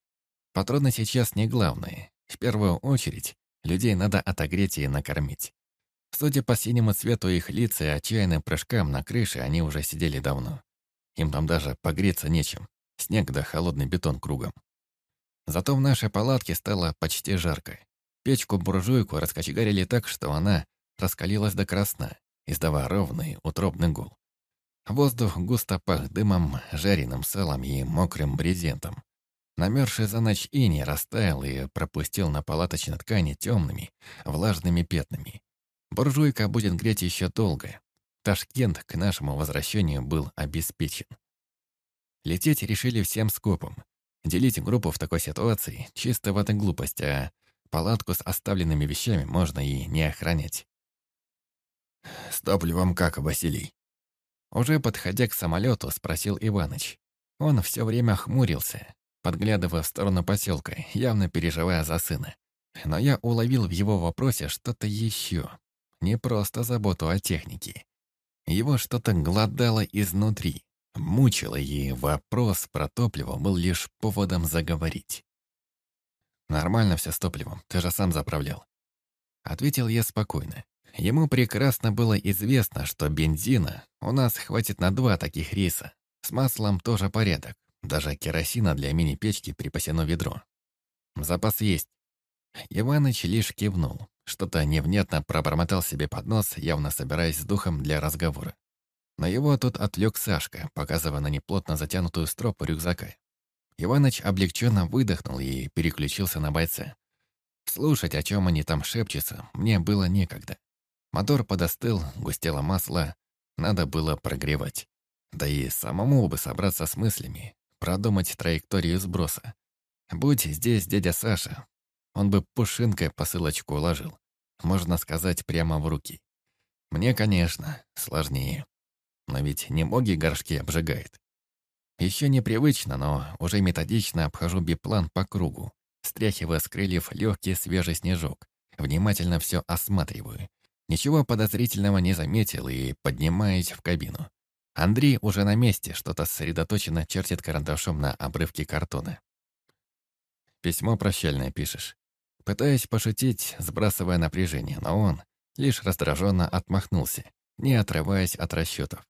Патроны сейчас не главное. В первую очередь, людей надо отогреть и накормить. Судя по синему цвету их лиц и отчаянным прыжкам на крыше, они уже сидели давно. Им там даже погреться нечем. Снег да холодный бетон кругом. Зато в нашей палатке стало почти жарко. Печку-буржуйку раскочегарили так, что она раскалилась до красна, издавая ровный, утробный гул. Воздух густо пах дымом, жареным салом и мокрым брезентом. Намерзший за ночь иней растаял и пропустил на палаточной ткани темными, влажными пятнами. Буржуйка будет греть еще долго. Ташкент к нашему возвращению был обеспечен. Лететь решили всем скопом. Делить группу в такой ситуации — чисто в этой глупость, а палатку с оставленными вещами можно и не охранять. «С топливом как, Василий?» Уже подходя к самолету, спросил Иваныч. Он все время хмурился, подглядывая в сторону поселка, явно переживая за сына. Но я уловил в его вопросе что-то еще не просто заботу о технике. Его что-то гладало изнутри, мучило, и вопрос про топливо был лишь поводом заговорить. «Нормально все с топливом, ты же сам заправлял». Ответил я спокойно. Ему прекрасно было известно, что бензина у нас хватит на два таких рейса. С маслом тоже порядок. Даже керосина для мини-печки припасено ведро. Запас есть. Иваныч лишь кивнул. Что-то невнятно пробормотал себе под нос, явно собираясь с духом для разговора. Но его тут отвлек Сашка, показывая на неплотно затянутую стропу рюкзака. Иваныч облегченно выдохнул и переключился на бойца. Слушать, о чем они там шепчутся, мне было некогда. Мотор подостыл, густело масло, надо было прогревать. Да и самому бы собраться с мыслями, продумать траекторию сброса. Будь здесь дядя Саша, он бы пушинкой посылочку уложил. Можно сказать, прямо в руки. Мне, конечно, сложнее. Но ведь не боги горшки обжигает. Еще непривычно, но уже методично обхожу биплан по кругу, стряхивая с крыльев легкий свежий снежок. Внимательно все осматриваю. Ничего подозрительного не заметил и поднимаюсь в кабину. Андрей уже на месте, что-то сосредоточенно чертит карандашом на обрывке картона. «Письмо прощальное пишешь?» Пытаясь пошутить, сбрасывая напряжение, но он лишь раздраженно отмахнулся, не отрываясь от расчетов.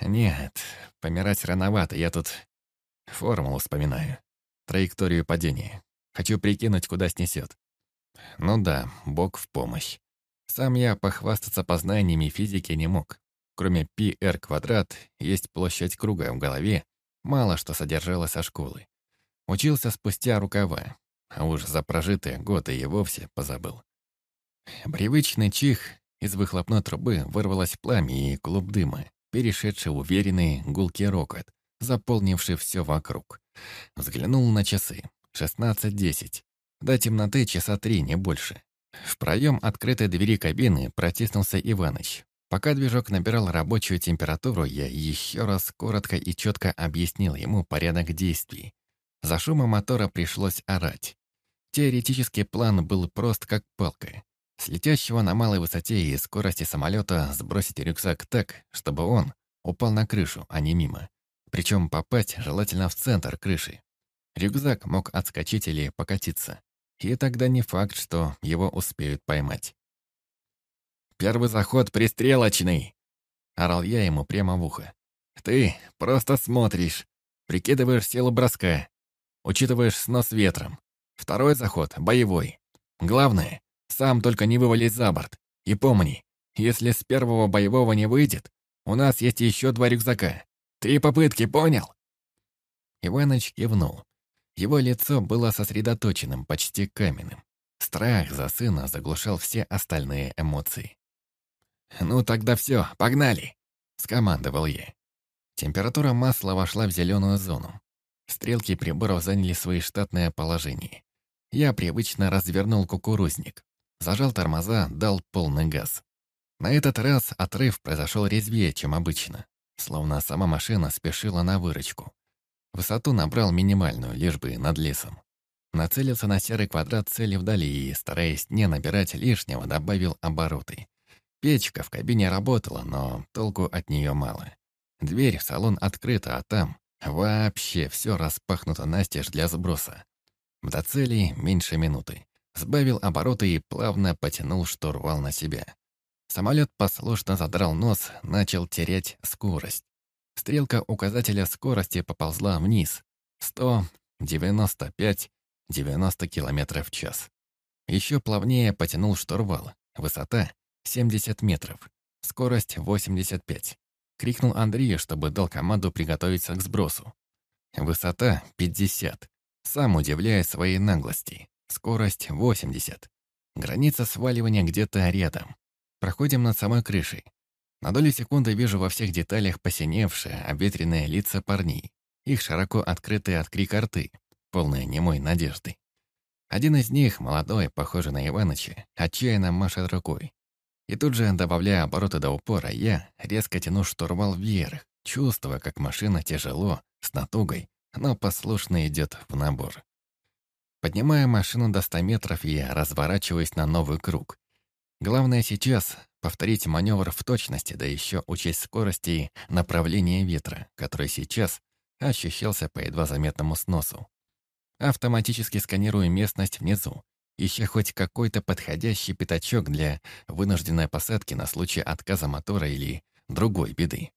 «Нет, помирать рановато, я тут формулу вспоминаю. Траекторию падения. Хочу прикинуть, куда снесет. Ну да, Бог в помощь. Сам я похвастаться познаниями физики не мог. Кроме πr квадрат, есть площадь круга в голове, мало что содержалось со школы. Учился спустя рукава, а уж за прожитые годы и вовсе позабыл. Привычный чих из выхлопной трубы вырвалось пламя и клуб дыма, перешедший уверенный гулкий рокот, заполнивший все вокруг. Взглянул на часы. 16.10. До темноты часа три, не больше. В проем открытой двери кабины протиснулся Иваныч. Пока движок набирал рабочую температуру, я еще раз коротко и четко объяснил ему порядок действий. За шумом мотора пришлось орать. Теоретический план был прост как палка. С летящего на малой высоте и скорости самолета сбросить рюкзак так, чтобы он, упал на крышу, а не мимо. Причем попасть желательно в центр крыши. Рюкзак мог отскочить или покатиться. И тогда не факт, что его успеют поймать. «Первый заход пристрелочный!» — орал я ему прямо в ухо. «Ты просто смотришь, прикидываешь силу броска, учитываешь снос ветром. Второй заход — боевой. Главное, сам только не вывались за борт. И помни, если с первого боевого не выйдет, у нас есть еще два рюкзака. Три попытки, понял?» Иваныч кивнул. Его лицо было сосредоточенным, почти каменным. Страх за сына заглушал все остальные эмоции. «Ну тогда все, погнали!» — скомандовал я. Температура масла вошла в зеленую зону. Стрелки приборов заняли свои штатные положения. Я привычно развернул кукурузник. Зажал тормоза, дал полный газ. На этот раз отрыв произошел резвее, чем обычно. Словно сама машина спешила на выручку. Высоту набрал минимальную, лишь бы над лесом. Нацелился на серый квадрат цели вдали и, стараясь не набирать лишнего, добавил обороты. Печка в кабине работала, но толку от нее мало. Дверь в салон открыта, а там вообще все распахнуто настежь для сброса. До цели меньше минуты. Сбавил обороты и плавно потянул штурвал на себя. Самолет послушно задрал нос, начал терять скорость. Стрелка указателя скорости поползла вниз. 100, 95, 90 км в час. Еще плавнее потянул штурвал. Высота 70 метров. Скорость 85. Крикнул Андрею, чтобы дал команду приготовиться к сбросу. Высота 50. Сам удивляя своей наглости. Скорость 80. Граница сваливания где-то рядом. Проходим над самой крышей. На долю секунды вижу во всех деталях посиневшие, обветренные лица парней. Их широко открытые от крика рты, полные немой надежды. Один из них, молодой, похожий на Иваныча, отчаянно машет рукой. И тут же, добавляя обороты до упора, я резко тяну штурвал вверх, чувствуя, как машина тяжело, с натугой, но послушно идет в набор. Поднимая машину до 100 метров, я разворачиваюсь на новый круг. Главное сейчас — повторить маневр в точности, да еще учесть скорости и направление ветра, который сейчас ощущался по едва заметному сносу. Автоматически сканирую местность внизу, ища хоть какой-то подходящий пятачок для вынужденной посадки на случай отказа мотора или другой беды.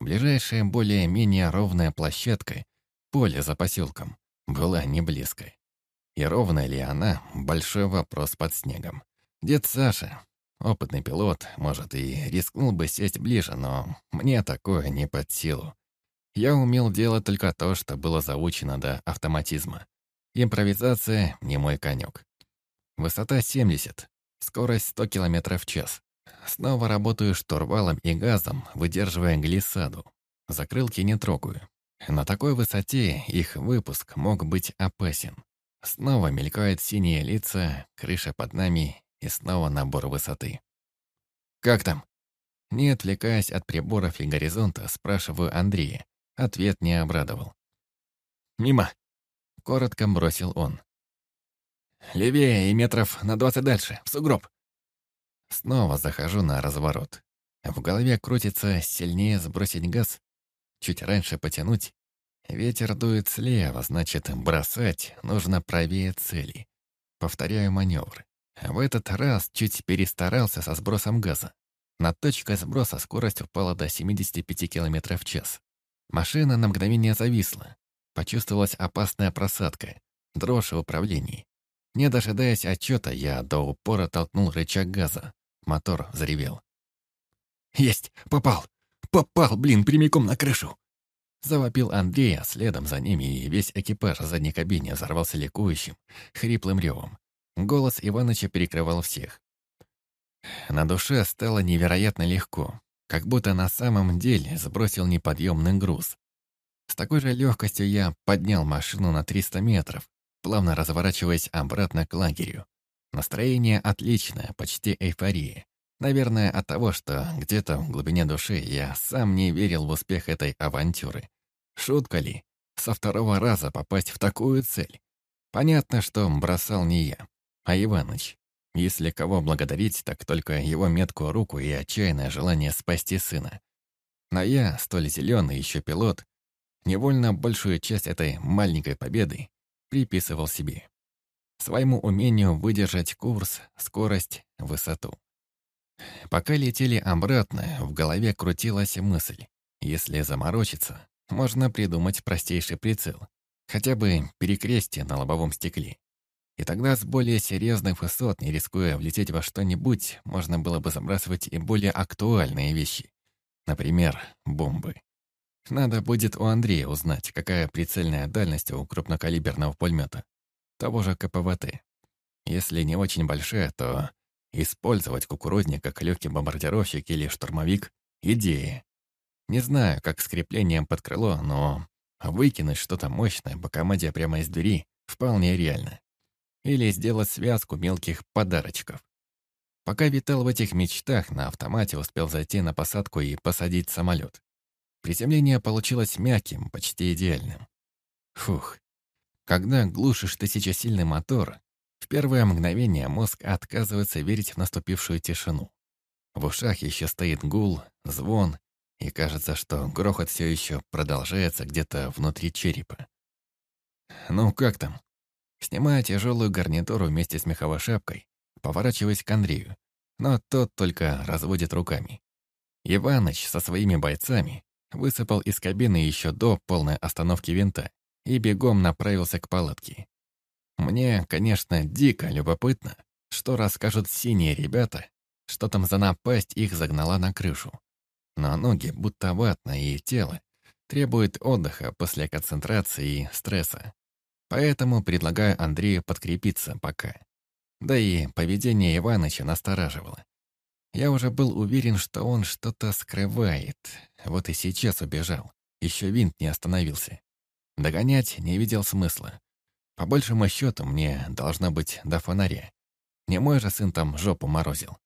Ближайшая более-менее ровная площадка, поле за поселком, была не близкой. И ровная ли она — большой вопрос под снегом. Дед Саша, опытный пилот, может, и рискнул бы сесть ближе, но мне такое не под силу. Я умел делать только то, что было заучено до автоматизма. Импровизация — не мой конек. Высота 70, скорость 100 км в час. Снова работаю штурвалом и газом, выдерживая глиссаду. Закрылки не трогаю. На такой высоте их выпуск мог быть опасен. Снова мелькают синие лица, крыша под нами и снова набор высоты. «Как там?» Не отвлекаясь от приборов и горизонта, спрашиваю Андрея. Ответ не обрадовал. «Мимо!» — коротко бросил он. Левее и метров на двадцать дальше, в сугроб. Снова захожу на разворот. В голове крутится сильнее сбросить газ, чуть раньше потянуть. Ветер дует слева, значит, бросать нужно правее цели. Повторяю маневр. В этот раз чуть перестарался со сбросом газа. Над точкой сброса скорость упала до 75 км в час. Машина на мгновение зависла. Почувствовалась опасная просадка, дрожь в управлении. Не дожидаясь отчета, я до упора толкнул рычаг газа. Мотор заревел. «Есть! Попал! Попал, блин, прямиком на крышу!» Завопил Андрей, а следом за ними и весь экипаж в задней кабине взорвался ликующим, хриплым ревом. Голос Иваныча перекрывал всех. На душе стало невероятно легко, как будто на самом деле сбросил неподъемный груз. С такой же легкостью я поднял машину на 300 метров, плавно разворачиваясь обратно к лагерю. Настроение отличное, почти эйфория. Наверное, от того, что где-то в глубине души я сам не верил в успех этой авантюры. Шутка ли? Со второго раза попасть в такую цель? Понятно, что бросал не я, а Иваныч. Если кого благодарить, так только его меткую руку и отчаянное желание спасти сына. Но я, столь зеленый еще пилот, невольно большую часть этой маленькой победы приписывал себе. Своему умению выдержать курс, скорость, высоту. Пока летели обратно, в голове крутилась мысль. Если заморочиться, можно придумать простейший прицел. Хотя бы перекрестие на лобовом стекле. И тогда с более серьезных высот, не рискуя влететь во что-нибудь, можно было бы забрасывать и более актуальные вещи. Например, бомбы. Надо будет у Андрея узнать, какая прицельная дальность у крупнокалиберного пулемета. Того же КПВТ. Если не очень большая, то использовать кукурузник как легкий бомбардировщик или штурмовик — идея. Не знаю, как с креплением под крыло, но выкинуть что-то мощное по команде прямо из двери вполне реально. Или сделать связку мелких подарочков. Пока витал в этих мечтах, на автомате успел зайти на посадку и посадить самолет. Приземление получилось мягким, почти идеальным. Фух. Когда глушишь тысячесильный мотор, в первое мгновение мозг отказывается верить в наступившую тишину. В ушах еще стоит гул, звон, и кажется, что грохот все еще продолжается где-то внутри черепа. «Ну, как там?» Снимая тяжелую гарнитуру вместе с меховой шапкой, поворачиваясь к Андрею, но тот только разводит руками. Иваныч со своими бойцами высыпал из кабины еще до полной остановки винта и бегом направился к палатке. Мне, конечно, дико любопытно, что расскажут синие ребята, что там за напасть их загнала на крышу. Но ноги будто ватные и тело требует отдыха после концентрации и стресса. Поэтому предлагаю Андрею подкрепиться пока. Да и поведение Иваныча настораживало. Я уже был уверен, что он что-то скрывает. Вот и сейчас убежал. Еще винт не остановился. Догонять не видел смысла. По большему счету, мне должно быть до фонаря. Не мой же сын там жопу морозил.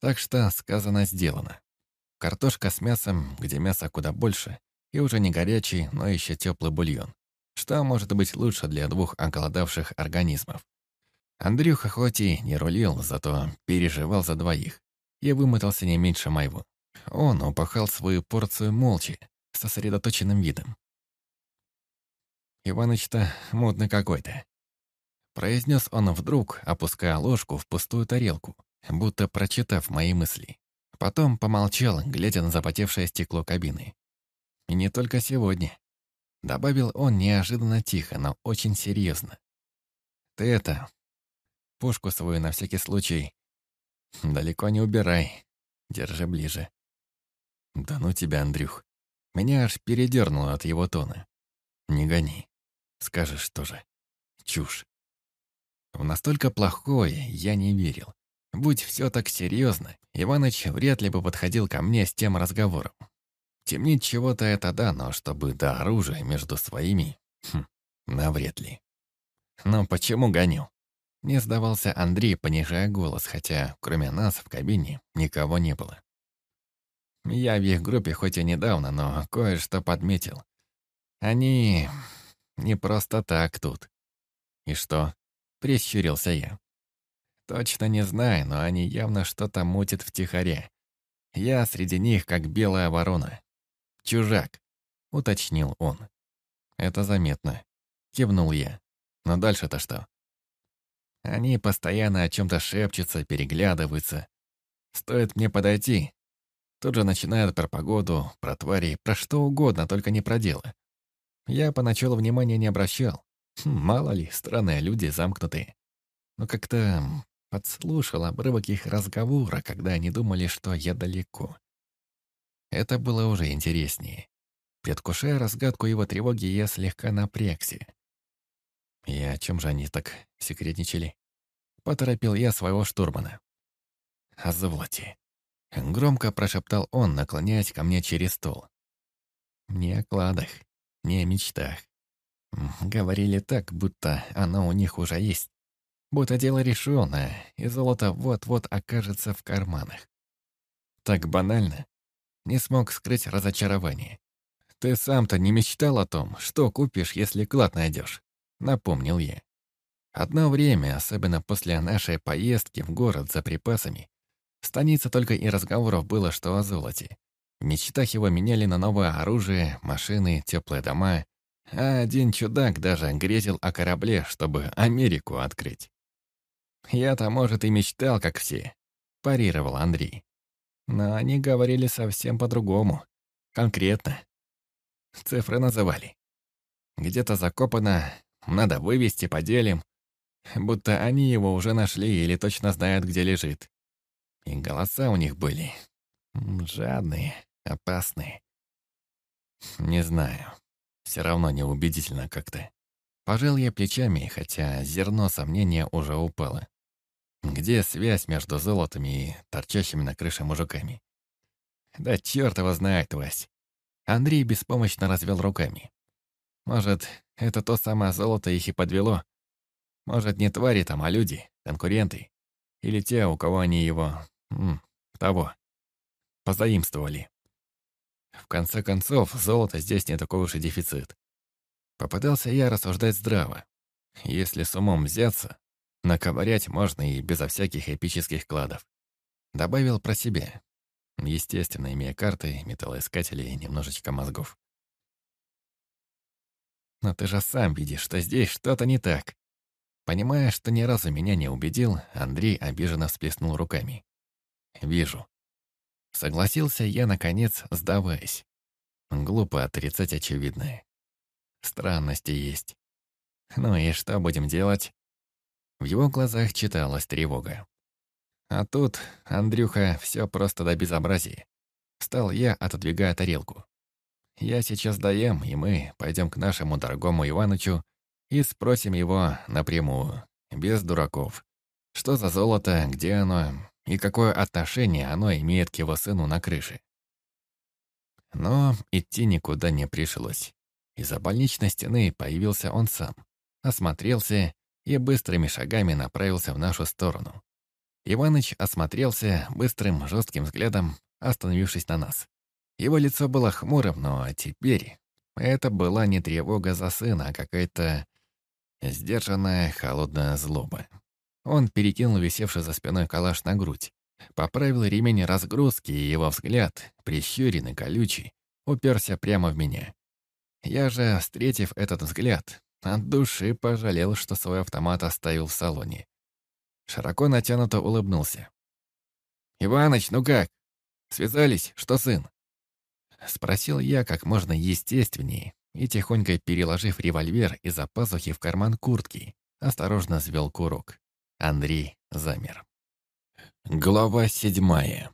Так что сказано, сделано. Картошка с мясом, где мяса куда больше, и уже не горячий, но еще теплый бульон. Что может быть лучше для двух оголодавших организмов? Андрюха хоть и не рулил, зато переживал за двоих и вымотался не меньше моего. Он упахал свою порцию молча, сосредоточенным видом. Иваныч-то модный какой-то. Произнес он вдруг, опуская ложку в пустую тарелку, будто прочитав мои мысли. Потом помолчал, глядя на запотевшее стекло кабины. И не только сегодня. Добавил он неожиданно тихо, но очень серьезно. Ты это... Пушку свою на всякий случай Далеко не убирай. Держи ближе. Да ну тебя, Андрюх. Меня аж передернуло от его тона. Не гони. Скажешь тоже. Чушь. В настолько плохое я не верил. Будь все так серьезно, Иваныч вряд ли бы подходил ко мне с тем разговором. Темнить чего-то это да, но чтобы до оружия между своими, хм, навряд ли. Но почему гоню? Не сдавался Андрей, понижая голос, хотя кроме нас в кабине никого не было. Я в их группе хоть и недавно, но кое-что подметил. Они не просто так тут. И что? Прищурился я. Точно не знаю, но они явно что-то мутят втихаря. Я среди них как белая ворона. Чужак, уточнил он. Это заметно. Кивнул я. Но дальше-то что? Они постоянно о чем-то шепчутся, переглядываются. Стоит мне подойти, тут же начинают про погоду, про твари, про что угодно, только не про дело. Я поначалу внимания не обращал. Хм, мало ли, странные люди замкнутые. Но как-то подслушал обрывок их разговора, когда они думали, что я далеко. Это было уже интереснее. Предвкушая разгадку его тревоги, я слегка напрягся. И о чем же они так секретничали? Поторопил я своего штурмана. О золоте. Громко прошептал он, наклоняясь ко мне через стол. Не о кладах, не о мечтах. Говорили так, будто оно у них уже есть. Будто дело решенное, и золото вот-вот окажется в карманах. Так банально. Не смог скрыть разочарование. Ты сам-то не мечтал о том, что купишь, если клад найдешь напомнил я. Одно время, особенно после нашей поездки в город за припасами, станица только и разговоров было, что о золоте. В мечтах его меняли на новое оружие, машины, теплые дома, а один чудак даже грезил о корабле, чтобы Америку открыть. «Я-то, может, и мечтал, как все», — парировал Андрей. Но они говорили совсем по-другому. Конкретно. Цифры называли. Где-то закопано, надо вывести, поделим. Будто они его уже нашли или точно знают, где лежит. И голоса у них были. Жадные, опасные. Не знаю. Все равно неубедительно как-то. Пожал я плечами, хотя зерно сомнения уже упало. Где связь между золотом и торчащими на крыше мужиками? Да черт его знает, Вась. Андрей беспомощно развел руками. Может, это то самое золото их и подвело? Может, не твари там, а люди, конкуренты? Или те, у кого они его... М, того. Позаимствовали. В конце концов, золото здесь не такой уж и дефицит. Попытался я рассуждать здраво. Если с умом взяться, Наковырять можно и безо всяких эпических кладов. Добавил про себя. Естественно, имея карты, металлоискатели и немножечко мозгов. Но ты же сам видишь, что здесь что-то не так. Понимая, что ни разу меня не убедил, Андрей обиженно всплеснул руками. «Вижу». Согласился я, наконец, сдаваясь. Глупо отрицать очевидное. Странности есть. Ну и что будем делать? В его глазах читалась тревога. А тут, Андрюха, все просто до безобразия. Стал я, отодвигая тарелку. Я сейчас доем, и мы пойдем к нашему дорогому Иванычу и спросим его напрямую, без дураков. Что за золото, где оно и какое отношение оно имеет к его сыну на крыше. Но идти никуда не пришлось. Из-за больничной стены появился он сам. Осмотрелся и быстрыми шагами направился в нашу сторону. Иваныч осмотрелся быстрым, жестким взглядом, остановившись на нас. Его лицо было хмурым, но теперь это была не тревога за сына, а какая-то сдержанная, холодная злоба. Он перекинул висевший за спиной калаш на грудь, поправил ремень разгрузки, и его взгляд, прищуренный, колючий, уперся прямо в меня. Я же, встретив этот взгляд, от души пожалел, что свой автомат оставил в салоне. Широко натянуто улыбнулся. «Иваныч, ну как? Связались? Что сын?» Спросил я как можно естественнее и, тихонько переложив револьвер из-за пазухи в карман куртки, осторожно свел курок. Андрей замер. Глава седьмая.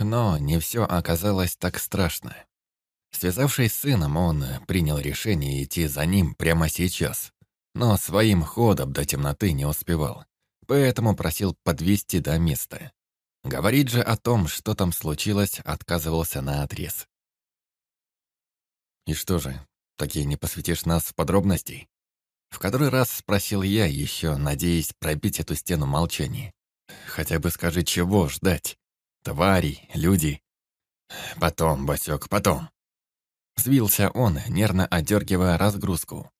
Но не все оказалось так страшно. Связавшись с сыном, он принял решение идти за ним прямо сейчас, но своим ходом до темноты не успевал, поэтому просил подвести до места. Говорить же о том, что там случилось, отказывался на отрез. «И что же, такие не посвятишь нас в подробности?» В который раз спросил я, еще надеясь пробить эту стену молчания. «Хотя бы скажи, чего ждать? Твари, люди?» «Потом, Басек, потом», Взвился он, нервно отдергивая разгрузку.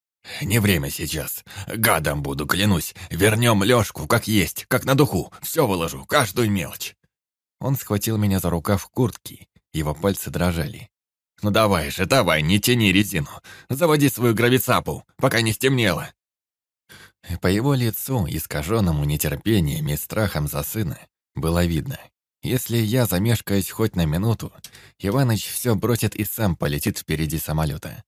«Не время сейчас. Гадом буду, клянусь. Вернем Лёшку, как есть, как на духу. Все выложу, каждую мелочь». Он схватил меня за рукав куртки. Его пальцы дрожали. «Ну давай же, давай, не тяни резину. Заводи свою гравицапу, пока не стемнело». По его лицу, искаженному нетерпением и страхом за сына, было видно. Если я замешкаюсь хоть на минуту, Иваныч все бросит и сам полетит впереди самолета.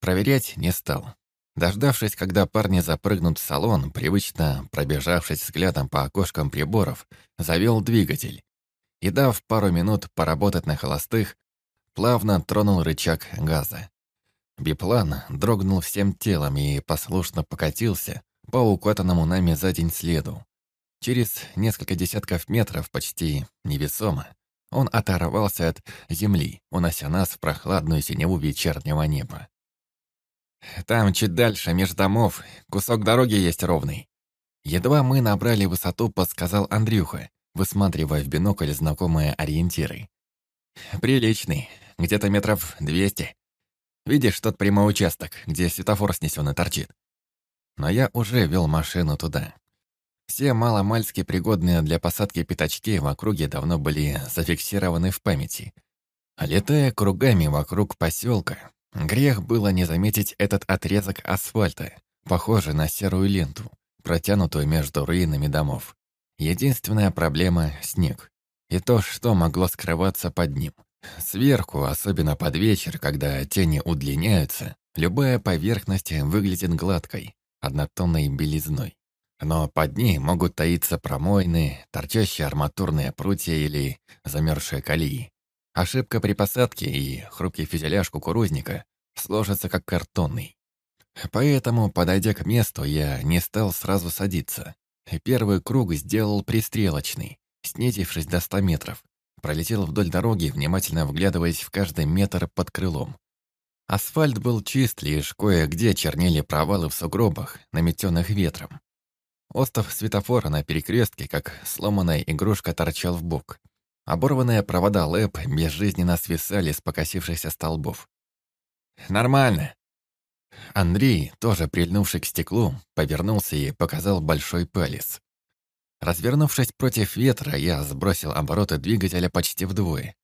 Проверять не стал. Дождавшись, когда парни запрыгнут в салон, привычно пробежавшись взглядом по окошкам приборов, завел двигатель. И дав пару минут поработать на холостых, плавно тронул рычаг газа. Биплан дрогнул всем телом и послушно покатился по укатанному нами за день следу. Через несколько десятков метров, почти невесомо, он оторвался от земли, унося нас в прохладную синеву вечернего неба. «Там, чуть дальше, меж домов, кусок дороги есть ровный». Едва мы набрали высоту, подсказал Андрюха, высматривая в бинокль знакомые ориентиры. «Приличный, где-то метров двести. Видишь тот прямой участок, где светофор снесен и торчит?» Но я уже вел машину туда. Все маломальски пригодные для посадки пятачки в округе давно были зафиксированы в памяти, Летая кругами вокруг поселка, грех было не заметить этот отрезок асфальта, похожий на серую ленту, протянутую между руинами домов. Единственная проблема — снег. И то, что могло скрываться под ним. Сверху, особенно под вечер, когда тени удлиняются, любая поверхность выглядит гладкой, однотонной белизной. Но под ней могут таиться промойны, торчащие арматурные прутья или замерзшие колеи. Ошибка при посадке и хрупкий фюзеляж кукурузника сложатся как картонный. Поэтому, подойдя к месту, я не стал сразу садиться. Первый круг сделал пристрелочный, снизившись до 100 метров. Пролетел вдоль дороги, внимательно вглядываясь в каждый метр под крылом. Асфальт был чист, лишь кое-где чернели провалы в сугробах, наметенных ветром. Остов светофора на перекрестке, как сломанная игрушка, торчал в бок. Оборванные провода ЛЭП безжизненно свисали с покосившихся столбов. «Нормально». Андрей, тоже прильнувший к стеклу, повернулся и показал большой палец. Развернувшись против ветра, я сбросил обороты двигателя почти вдвое.